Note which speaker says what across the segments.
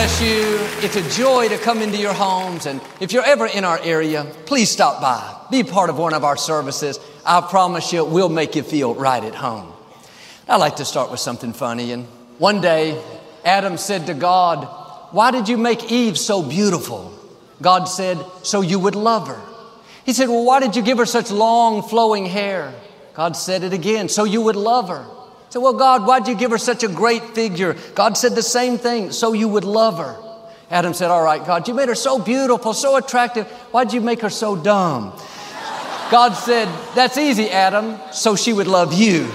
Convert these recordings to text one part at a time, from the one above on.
Speaker 1: bless you. It's a joy to come into your homes. And if you're ever in our area, please stop by. Be part of one of our services. I promise you, we'll make you feel right at home. I like to start with something funny. And one day, Adam said to God, Why did you make Eve so beautiful? God said, So you would love her. He said, Well, why did you give her such long flowing hair? God said it again, So you would love her. Said, Well, God, why'd you give her such a great figure? God said the same thing, so you would love her. Adam said, All right, God, you made her so beautiful, so attractive. Why'd you make her so dumb? God said, That's easy, Adam, so she would love you.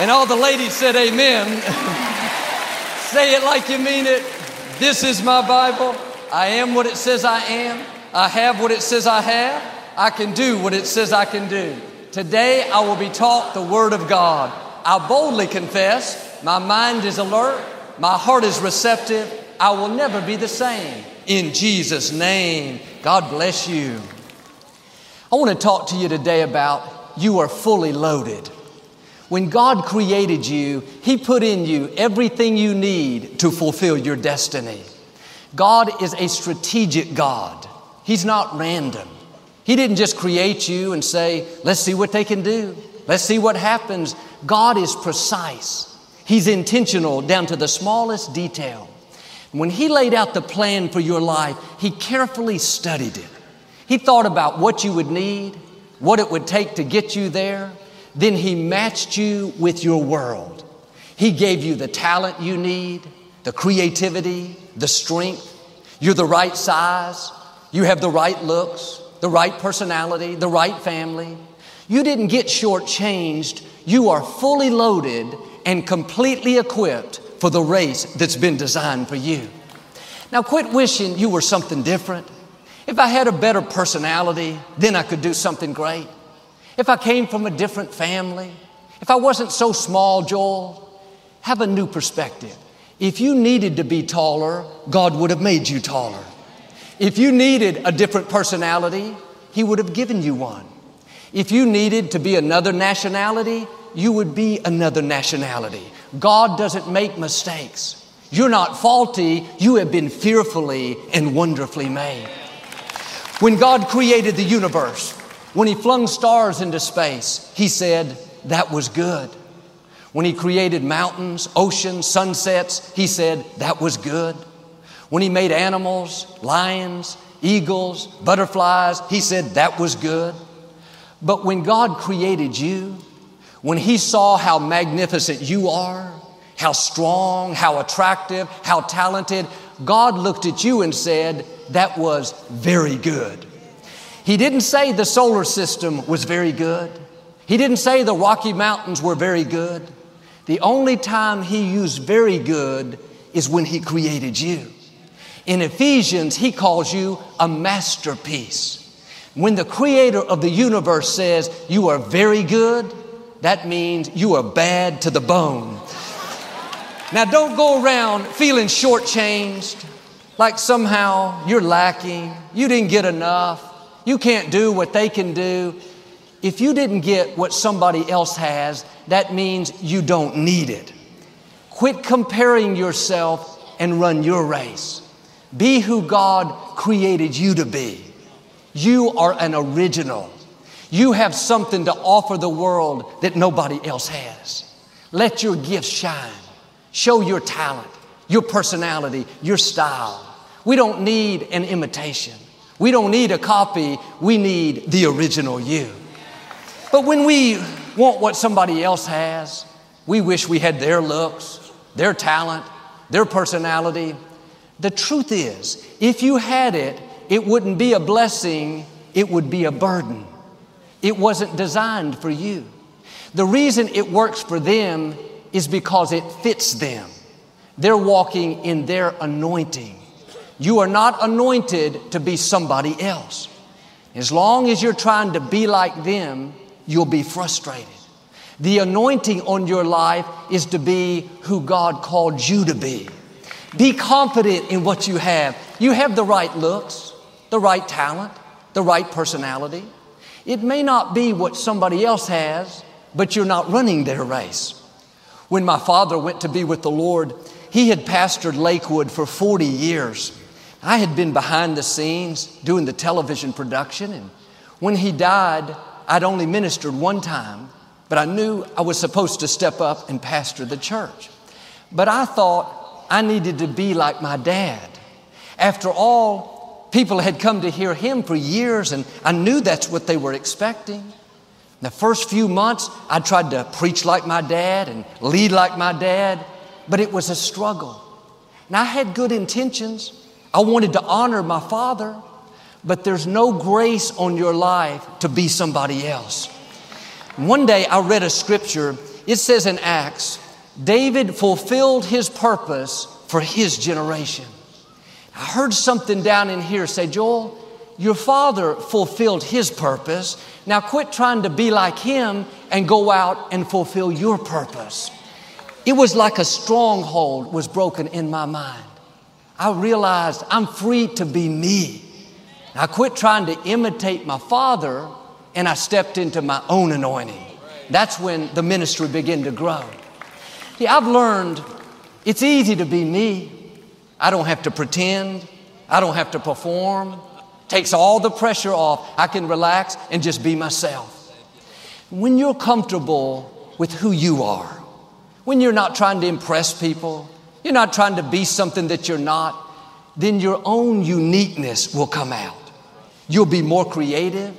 Speaker 1: and all the ladies said, Amen. Say it like you mean it. This is my Bible. I am what it says I am. I have what it says I have. I can do what it says I can do. Today I will be taught the Word of God. I boldly confess, my mind is alert, my heart is receptive, I will never be the same. In Jesus' name, God bless you. I want to talk to you today about you are fully loaded. When God created you, He put in you everything you need to fulfill your destiny. God is a strategic God, He's not random. He didn't just create you and say, let's see what they can do. Let's see what happens. God is precise. He's intentional down to the smallest detail. When He laid out the plan for your life, He carefully studied it. He thought about what you would need, what it would take to get you there. Then He matched you with your world. He gave you the talent you need, the creativity, the strength. You're the right size. You have the right looks the right personality, the right family. You didn't get shortchanged. You are fully loaded and completely equipped for the race that's been designed for you. Now, quit wishing you were something different. If I had a better personality, then I could do something great. If I came from a different family, if I wasn't so small, Joel, have a new perspective. If you needed to be taller, God would have made you taller. If you needed a different personality, He would have given you one. If you needed to be another nationality, you would be another nationality. God doesn't make mistakes. You're not faulty, you have been fearfully and wonderfully made. When God created the universe, when He flung stars into space, He said, That was good. When He created mountains, oceans, sunsets, He said, That was good. When he made animals, lions, eagles, butterflies, he said that was good. But when God created you, when he saw how magnificent you are, how strong, how attractive, how talented, God looked at you and said, that was very good. He didn't say the solar system was very good. He didn't say the Rocky Mountains were very good. The only time he used very good is when he created you. In Ephesians, he calls you a masterpiece. When the creator of the universe says you are very good, that means you are bad to the bone. Now, don't go around feeling shortchanged, like somehow you're lacking, you didn't get enough, you can't do what they can do. If you didn't get what somebody else has, that means you don't need it. Quit comparing yourself and run your race. Be who God created you to be. You are an original. You have something to offer the world that nobody else has. Let your gifts shine. Show your talent, your personality, your style. We don't need an imitation. We don't need a copy. We need the original you. But when we want what somebody else has, we wish we had their looks, their talent, their personality, the truth is, if you had it, it wouldn't be a blessing, it would be a burden. It wasn't designed for you. The reason it works for them is because it fits them. They're walking in their anointing. You are not anointed to be somebody else. As long as you're trying to be like them, you'll be frustrated. The anointing on your life is to be who God called you to be. Be confident in what you have. You have the right looks, the right talent, the right personality. It may not be what somebody else has, but you're not running their race. When my father went to be with the Lord, he had pastored Lakewood for 40 years. I had been behind the scenes doing the television production, and when he died, I'd only ministered one time, but I knew I was supposed to step up and pastor the church. But I thought I needed to be like my dad. After all, people had come to hear him for years, and I knew that's what they were expecting. The first few months, I tried to preach like my dad and lead like my dad, but it was a struggle. And I had good intentions. I wanted to honor my father, but there's no grace on your life to be somebody else. One day I read a scripture, it says in Acts, David fulfilled his purpose for his generation. I heard something down in here say, Joel, your father fulfilled his purpose. Now quit trying to be like him and go out and fulfill your purpose. It was like a stronghold was broken in my mind. I realized I'm free to be me. I quit trying to imitate my father and I stepped into my own anointing. That's when the ministry began to grow. See, I've learned it's easy to be me. I don't have to pretend. I don't have to perform. Takes all the pressure off. I can relax and just be myself. When you're comfortable with who you are, when you're not trying to impress people, you're not trying to be something that you're not, then your own uniqueness will come out. You'll be more creative.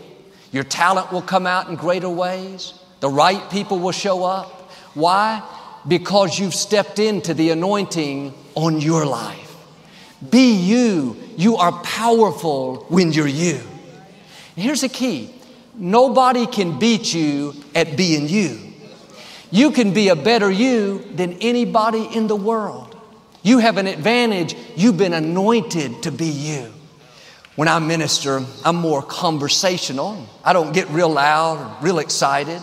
Speaker 1: Your talent will come out in greater ways. The right people will show up. Why? Because you've stepped into the anointing on your life. Be you. You are powerful when you're you. And here's the key nobody can beat you at being you. You can be a better you than anybody in the world. You have an advantage. You've been anointed to be you. When I minister, I'm more conversational. I don't get real loud real excited.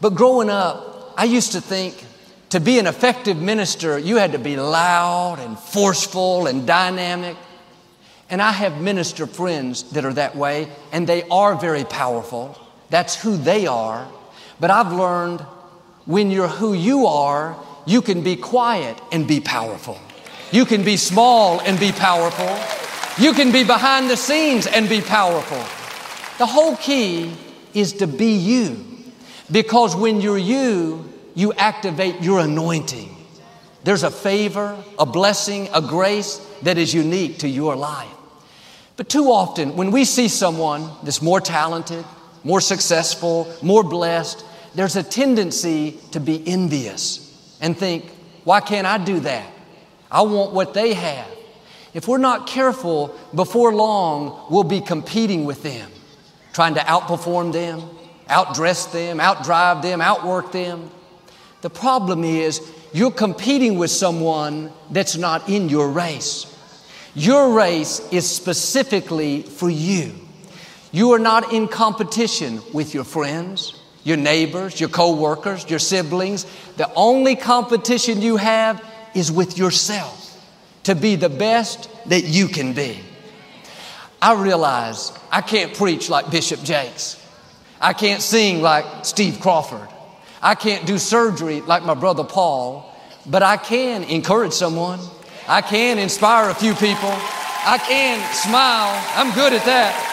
Speaker 1: But growing up, I used to think to be an effective minister, you had to be loud and forceful and dynamic. And I have minister friends that are that way, and they are very powerful. That's who they are. But I've learned when you're who you are, you can be quiet and be powerful. You can be small and be powerful. You can be behind the scenes and be powerful. The whole key is to be you. Because when you're you, you activate your anointing. There's a favor, a blessing, a grace that is unique to your life. But too often, when we see someone that's more talented, more successful, more blessed, there's a tendency to be envious and think, why can't I do that? I want what they have. If we're not careful, before long, we'll be competing with them, trying to outperform them, outdress them, outdrive them, outwork them. The problem is you're competing with someone that's not in your race. Your race is specifically for you. You are not in competition with your friends, your neighbors, your co-workers, your siblings. The only competition you have is with yourself to be the best that you can be. I realize I can't preach like Bishop Jakes. I can't sing like Steve Crawford. I can't do surgery like my brother Paul, but I can encourage someone. I can inspire a few people. I can smile. I'm good at that.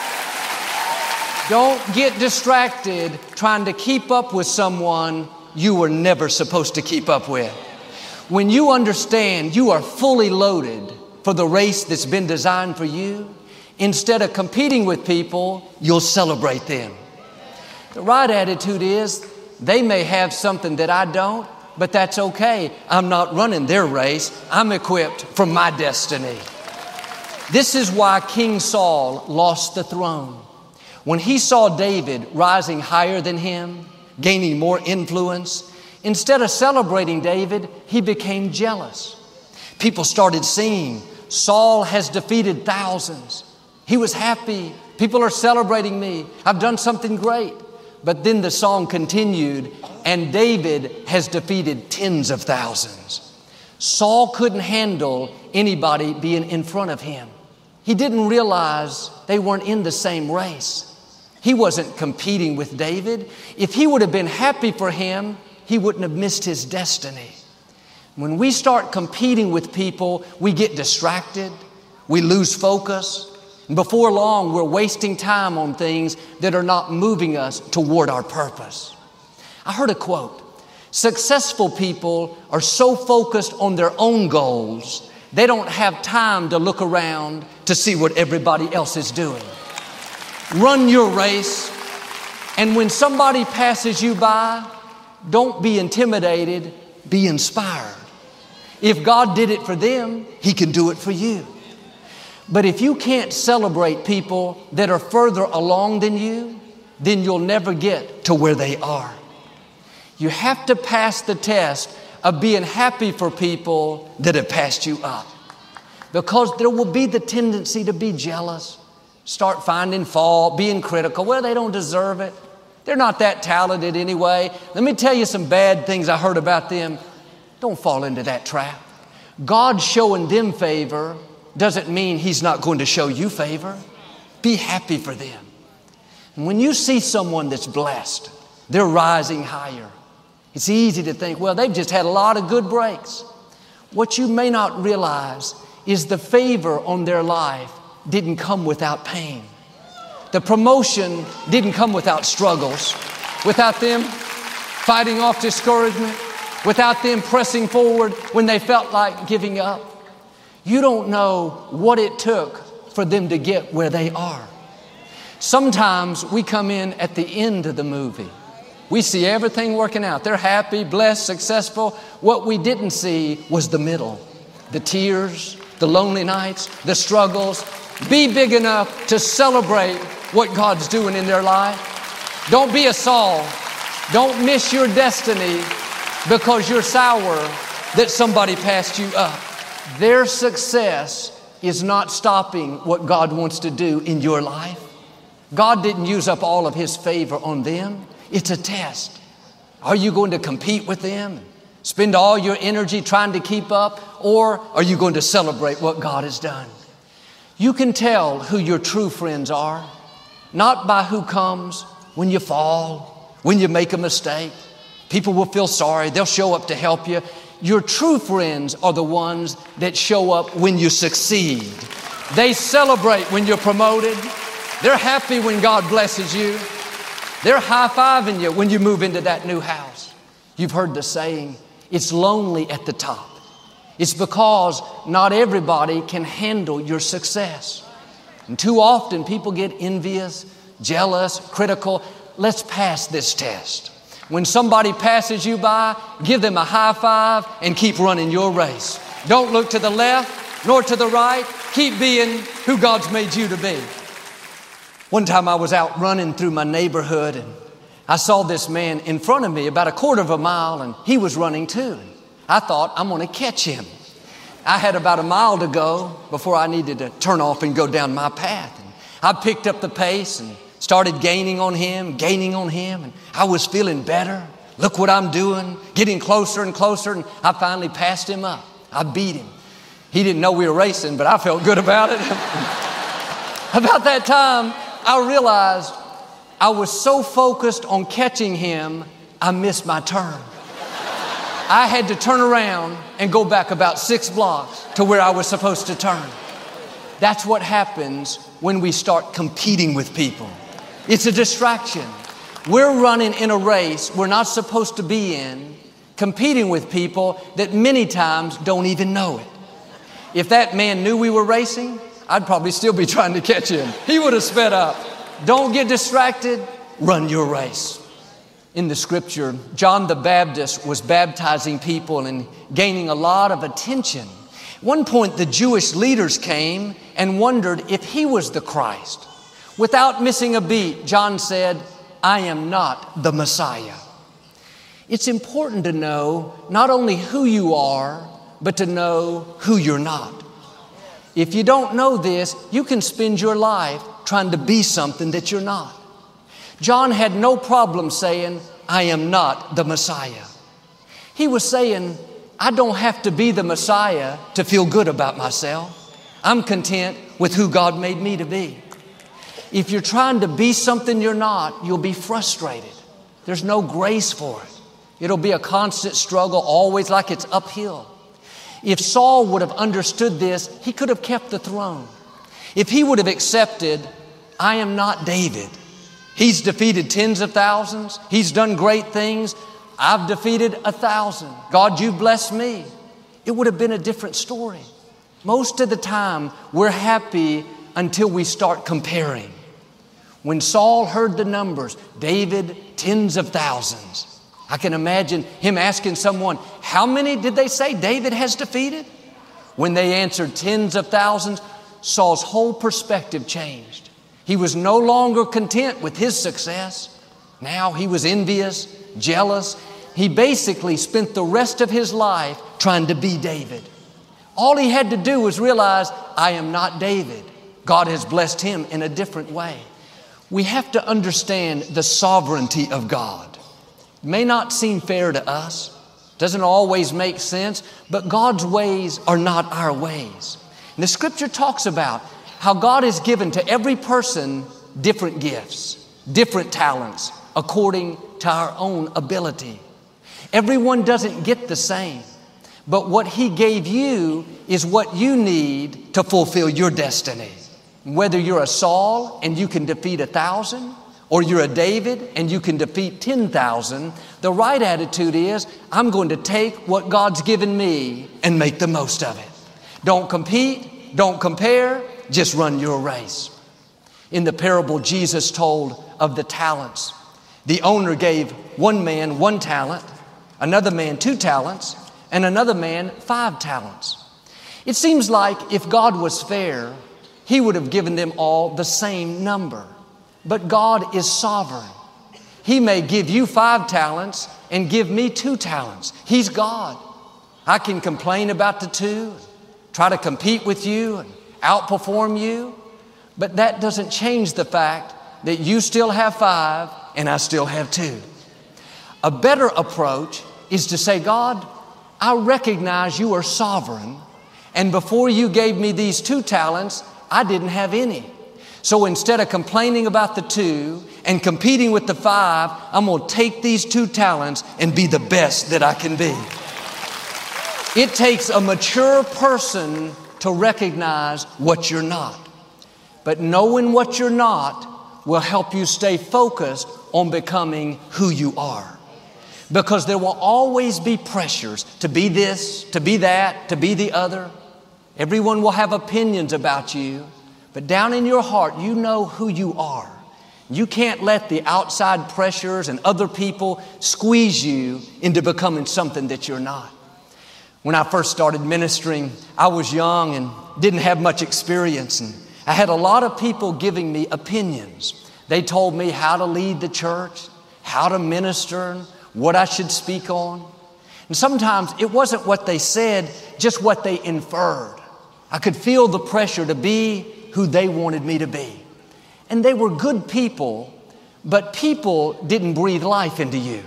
Speaker 1: Don't get distracted trying to keep up with someone you were never supposed to keep up with. When you understand you are fully loaded for the race that's been designed for you, instead of competing with people, you'll celebrate them. The right attitude is they may have something that I don't, but that's okay. I'm not running their race. I'm equipped for my destiny. This is why King Saul lost the throne. When he saw David rising higher than him, gaining more influence, instead of celebrating David, he became jealous. People started singing, Saul has defeated thousands. He was happy. People are celebrating me. I've done something great. But then the song continued, and David has defeated tens of thousands. Saul couldn't handle anybody being in front of him. He didn't realize they weren't in the same race. He wasn't competing with David. If he would have been happy for him, he wouldn't have missed his destiny. When we start competing with people, we get distracted, we lose focus, before long, we're wasting time on things that are not moving us toward our purpose. I heard a quote Successful people are so focused on their own goals, they don't have time to look around to see what everybody else is doing. Run your race, and when somebody passes you by, don't be intimidated, be inspired. If God did it for them, He can do it for you. But if you can't celebrate people that are further along than you, then you'll never get to where they are. You have to pass the test of being happy for people that have passed you up. Because there will be the tendency to be jealous, start finding fault, being critical. Well, they don't deserve it. They're not that talented anyway. Let me tell you some bad things I heard about them. Don't fall into that trap. God's showing them favor doesn't mean He's not going to show you favor. Be happy for them. And when you see someone that's blessed, they're rising higher. It's easy to think, well, they've just had a lot of good breaks. What you may not realize is the favor on their life didn't come without pain. The promotion didn't come without struggles, without them fighting off discouragement, without them pressing forward when they felt like giving up. You don't know what it took for them to get where they are. Sometimes we come in at the end of the movie we see everything working out. They're happy, blessed, successful. What we didn't see was the middle the tears, the lonely nights, the struggles. Be big enough to celebrate what God's doing in their life. Don't be a Saul. Don't miss your destiny because you're sour that somebody passed you up. Their success is not stopping what God wants to do in your life. God didn't use up all of His favor on them. It's a test. Are you going to compete with them? Spend all your energy trying to keep up? Or are you going to celebrate what God has done? You can tell who your true friends are, not by who comes when you fall, when you make a mistake. People will feel sorry, they'll show up to help you. Your true friends are the ones that show up when you succeed. They celebrate when you're promoted, they're happy when God blesses you. They're high fiving you when you move into that new house. You've heard the saying, it's lonely at the top. It's because not everybody can handle your success. And too often people get envious, jealous, critical. Let's pass this test. When somebody passes you by, give them a high five and keep running your race. Don't look to the left nor to the right. Keep being who God's made you to be. One time I was out running through my neighborhood and I saw this man in front of me about a quarter of a mile and he was running too. I thought, I'm going to catch him. I had about a mile to go before I needed to turn off and go down my path. And I picked up the pace and started gaining on him, gaining on him, and I was feeling better. Look what I'm doing, getting closer and closer, and I finally passed him up. I beat him. He didn't know we were racing, but I felt good about it. about that time, I realized I was so focused on catching him, I missed my turn. I had to turn around and go back about six blocks to where I was supposed to turn. That's what happens when we start competing with people. It's a distraction. We're running in a race we're not supposed to be in, competing with people that many times don't even know it. If that man knew we were racing, I'd probably still be trying to catch him. He would have sped up. Don't get distracted, run your race. In the scripture, John the Baptist was baptizing people and gaining a lot of attention. One point, the Jewish leaders came and wondered if he was the Christ. Without missing a beat, John said, I am not the Messiah. It's important to know not only who you are, but to know who you're not. If you don't know this, you can spend your life trying to be something that you're not. John had no problem saying, I am not the Messiah. He was saying, I don't have to be the Messiah to feel good about myself. I'm content with who God made me to be. If you're trying to be something you're not, you'll be frustrated. There's no grace for it. It'll be a constant struggle, always like it's uphill. If Saul would have understood this, he could have kept the throne. If he would have accepted, I am not David. He's defeated tens of thousands. He's done great things. I've defeated a thousand. God, you bless me. It would have been a different story. Most of the time, we're happy until we start comparing. When Saul heard the numbers, David, tens of thousands. I can imagine him asking someone, How many did they say David has defeated? When they answered tens of thousands, Saul's whole perspective changed. He was no longer content with his success. Now he was envious, jealous. He basically spent the rest of his life trying to be David. All he had to do was realize, I am not David. God has blessed him in a different way. We have to understand the sovereignty of God. It may not seem fair to us, doesn't always make sense, but God's ways are not our ways. And the scripture talks about how God has given to every person different gifts, different talents, according to our own ability. Everyone doesn't get the same, but what He gave you is what you need to fulfill your destiny. Whether you're a Saul and you can defeat a thousand, or you're a David and you can defeat 10,000, the right attitude is I'm going to take what God's given me and make the most of it. Don't compete, don't compare, just run your race. In the parable Jesus told of the talents, the owner gave one man one talent, another man two talents, and another man five talents. It seems like if God was fair, He would have given them all the same number. But God is sovereign. He may give you five talents and give me two talents. He's God. I can complain about the two, try to compete with you and outperform you, but that doesn't change the fact that you still have five and I still have two. A better approach is to say, God, I recognize you are sovereign, and before you gave me these two talents, I didn't have any. So instead of complaining about the two and competing with the five, I'm going to take these two talents and be the best that I can be. It takes a mature person to recognize what you're not. But knowing what you're not will help you stay focused on becoming who you are. Because there will always be pressures to be this, to be that, to be the other. Everyone will have opinions about you. But down in your heart, you know who you are. You can't let the outside pressures and other people squeeze you into becoming something that you're not. When I first started ministering, I was young and didn't have much experience, and I had a lot of people giving me opinions. They told me how to lead the church, how to minister, what I should speak on. And sometimes it wasn't what they said, just what they inferred. I could feel the pressure to be who they wanted me to be. And they were good people, but people didn't breathe life into you.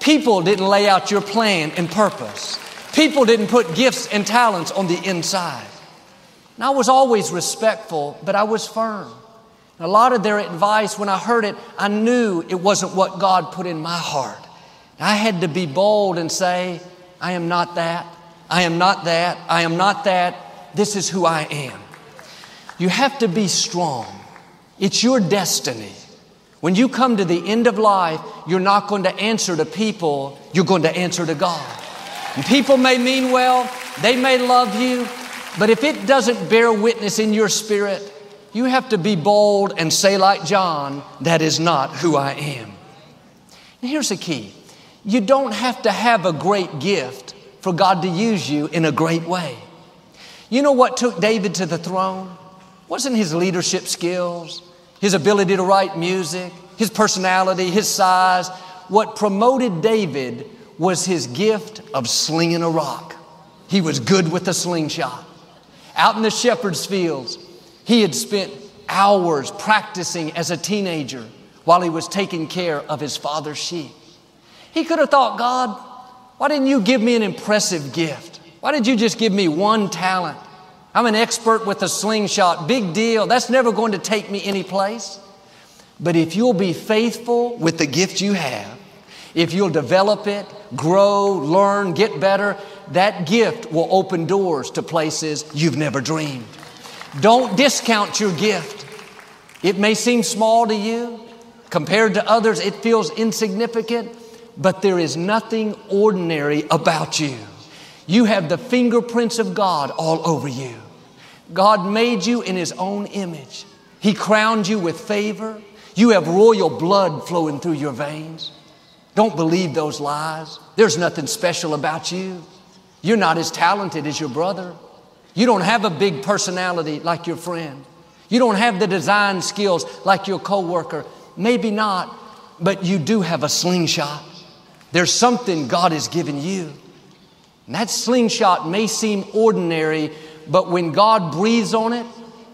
Speaker 1: People didn't lay out your plan and purpose. People didn't put gifts and talents on the inside. And I was always respectful, but I was firm. And a lot of their advice, when I heard it, I knew it wasn't what God put in my heart. I had to be bold and say, I am not that. I am not that. I am not that. This is who I am. You have to be strong. It's your destiny. When you come to the end of life, you're not going to answer to people, you're going to answer to God. And people may mean well, they may love you, but if it doesn't bear witness in your spirit, you have to be bold and say, like John, that is not who I am. And here's the key you don't have to have a great gift for God to use you in a great way. You know what took David to the throne? wasn't his leadership skills, his ability to write music, his personality, his size. What promoted David was his gift of slinging a rock. He was good with a slingshot. Out in the shepherd's fields, he had spent hours practicing as a teenager while he was taking care of his father's sheep. He could have thought, God, why didn't you give me an impressive gift? Why did you just give me one talent? I'm an expert with a slingshot. Big deal. That's never going to take me any place. But if you'll be faithful with the gift you have, If you'll develop it, grow, learn, get better, that gift will open doors to places you've never dreamed. Don't discount your gift. It may seem small to you. Compared to others, it feels insignificant, but there is nothing ordinary about you. You have the fingerprints of God all over you. God made you in His own image. He crowned you with favor. You have royal blood flowing through your veins. Don't believe those lies. There's nothing special about you. You're not as talented as your brother. You don't have a big personality like your friend. You don't have the design skills like your coworker. Maybe not, but you do have a slingshot. There's something God has given you. And that slingshot may seem ordinary, but when God breathes on it,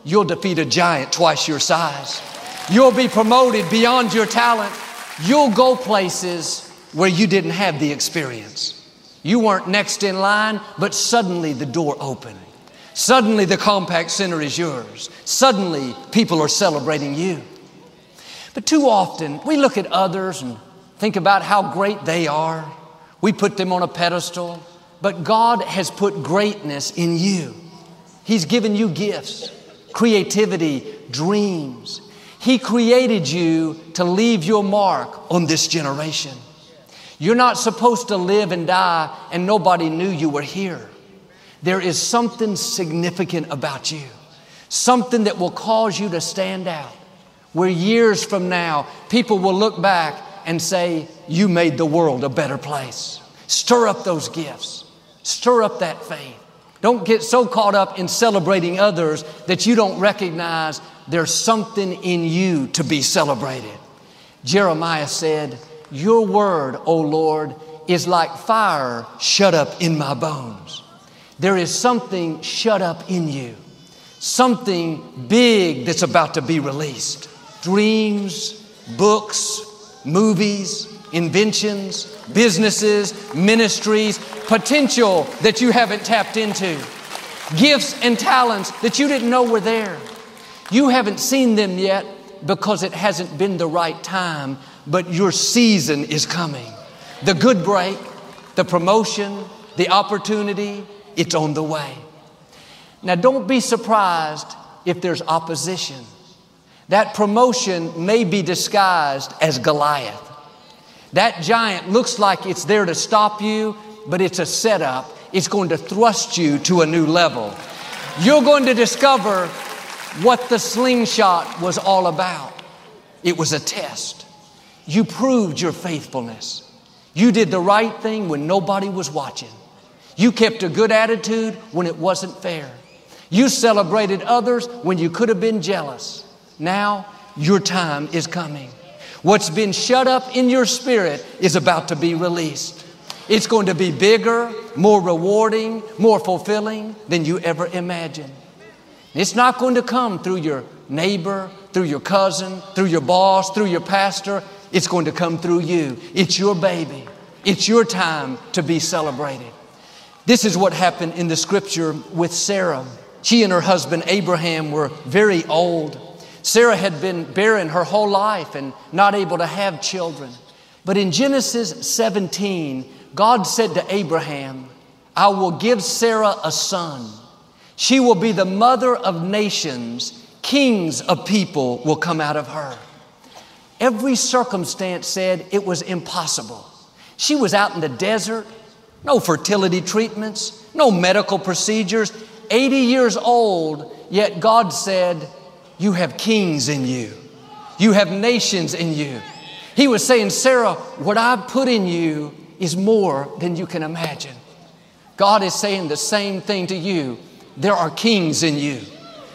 Speaker 1: you'll defeat a giant twice your size. You'll be promoted beyond your talent. You'll go places where you didn't have the experience. You weren't next in line, but suddenly the door opened. Suddenly the Compaq Center is yours. Suddenly people are celebrating you. But too often we look at others and think about how great they are. We put them on a pedestal, but God has put greatness in you. He's given you gifts, creativity, dreams. He created you to leave your mark on this generation. You're not supposed to live and die and nobody knew you were here. There is something significant about you, something that will cause you to stand out. Where years from now, people will look back and say, You made the world a better place. Stir up those gifts, stir up that faith. Don't get so caught up in celebrating others that you don't recognize there's something in you to be celebrated. Jeremiah said, Your word, O Lord, is like fire shut up in my bones. There is something shut up in you, something big that's about to be released. Dreams, books, movies, inventions, businesses, ministries, potential that you haven't tapped into, gifts and talents that you didn't know were there. You haven't seen them yet because it hasn't been the right time, but your season is coming. The good break, the promotion, the opportunity, it's on the way. Now, don't be surprised if there's opposition. That promotion may be disguised as Goliath. That giant looks like it's there to stop you, but it's a setup. It's going to thrust you to a new level. You're going to discover what the slingshot was all about. It was a test. You proved your faithfulness. You did the right thing when nobody was watching. You kept a good attitude when it wasn't fair. You celebrated others when you could have been jealous. Now your time is coming. What's been shut up in your spirit is about to be released. It's going to be bigger, more rewarding, more fulfilling than you ever imagined. It's not going to come through your neighbor, through your cousin, through your boss, through your pastor. It's going to come through you. It's your baby. It's your time to be celebrated. This is what happened in the scripture with Sarah. She and her husband Abraham were very old. Sarah had been barren her whole life and not able to have children. But in Genesis 17, God said to Abraham, I will give Sarah a son. She will be the mother of nations. Kings of people will come out of her. Every circumstance said it was impossible. She was out in the desert, no fertility treatments, no medical procedures, 80 years old, yet God said, You have kings in you, you have nations in you. He was saying, Sarah, what I've put in you is more than you can imagine. God is saying the same thing to you. There are kings in you.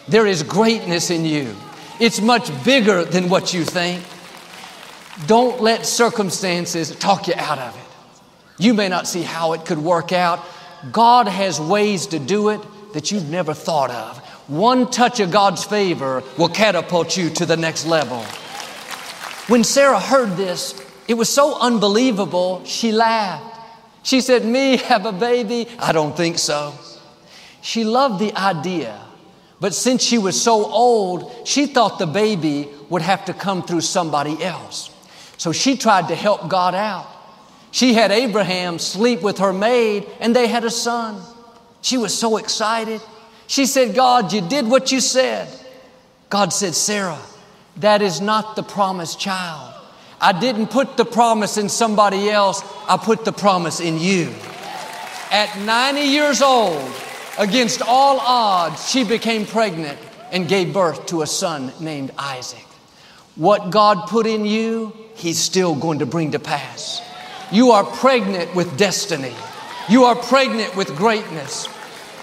Speaker 1: There is greatness in you. It's much bigger than what you think. Don't let circumstances talk you out of it. You may not see how it could work out. God has ways to do it that you've never thought of. One touch of God's favor will catapult you to the next level. When Sarah heard this, it was so unbelievable, she laughed. She said, Me have a baby? I don't think so. She loved the idea, but since she was so old, she thought the baby would have to come through somebody else. So she tried to help God out. She had Abraham sleep with her maid, and they had a son. She was so excited. She said, God, you did what you said. God said, Sarah, that is not the promised child. I didn't put the promise in somebody else, I put the promise in you. At 90 years old, against all odds, she became pregnant and gave birth to a son named Isaac. What God put in you, He's still going to bring to pass. You are pregnant with destiny. You are pregnant with greatness.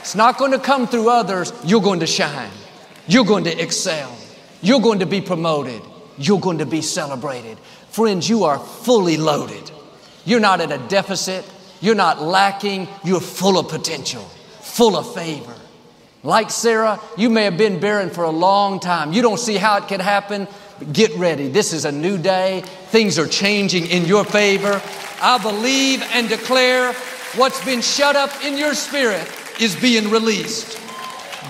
Speaker 1: It's not going to come through others. You're going to shine. You're going to excel. You're going to be promoted. You're going to be celebrated. Friends, you are fully loaded. You're not at a deficit. You're not lacking. You're full of potential, full of favor. Like Sarah, you may have been barren for a long time. You don't see how it could happen. Get ready. This is a new day. Things are changing in your favor. I believe and declare what's been shut up in your spirit is being released.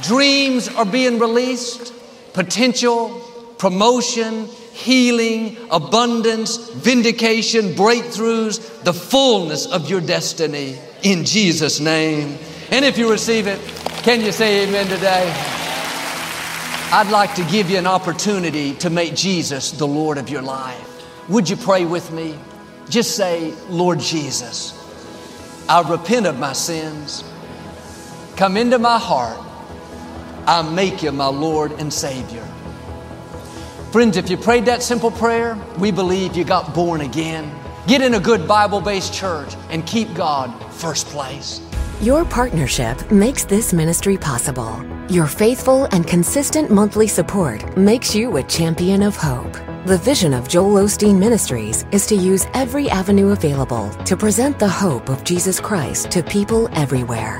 Speaker 1: Dreams are being released, potential, promotion, healing, abundance, vindication, breakthroughs, the fullness of your destiny in Jesus' name. And if you receive it, can you say amen today? I'd like to give you an opportunity to make Jesus the Lord of your life. Would you pray with me? Just say, Lord Jesus, I repent of my sins. Come into my heart. I make you my Lord and Savior. Friends, if you prayed that simple prayer, we believe you got born again. Get in a good Bible based church and keep God first place.
Speaker 2: Your partnership makes this ministry possible. Your faithful and consistent monthly support makes you a champion of hope. The vision of Joel Osteen Ministries is to use every avenue available to present the hope of Jesus Christ to people everywhere.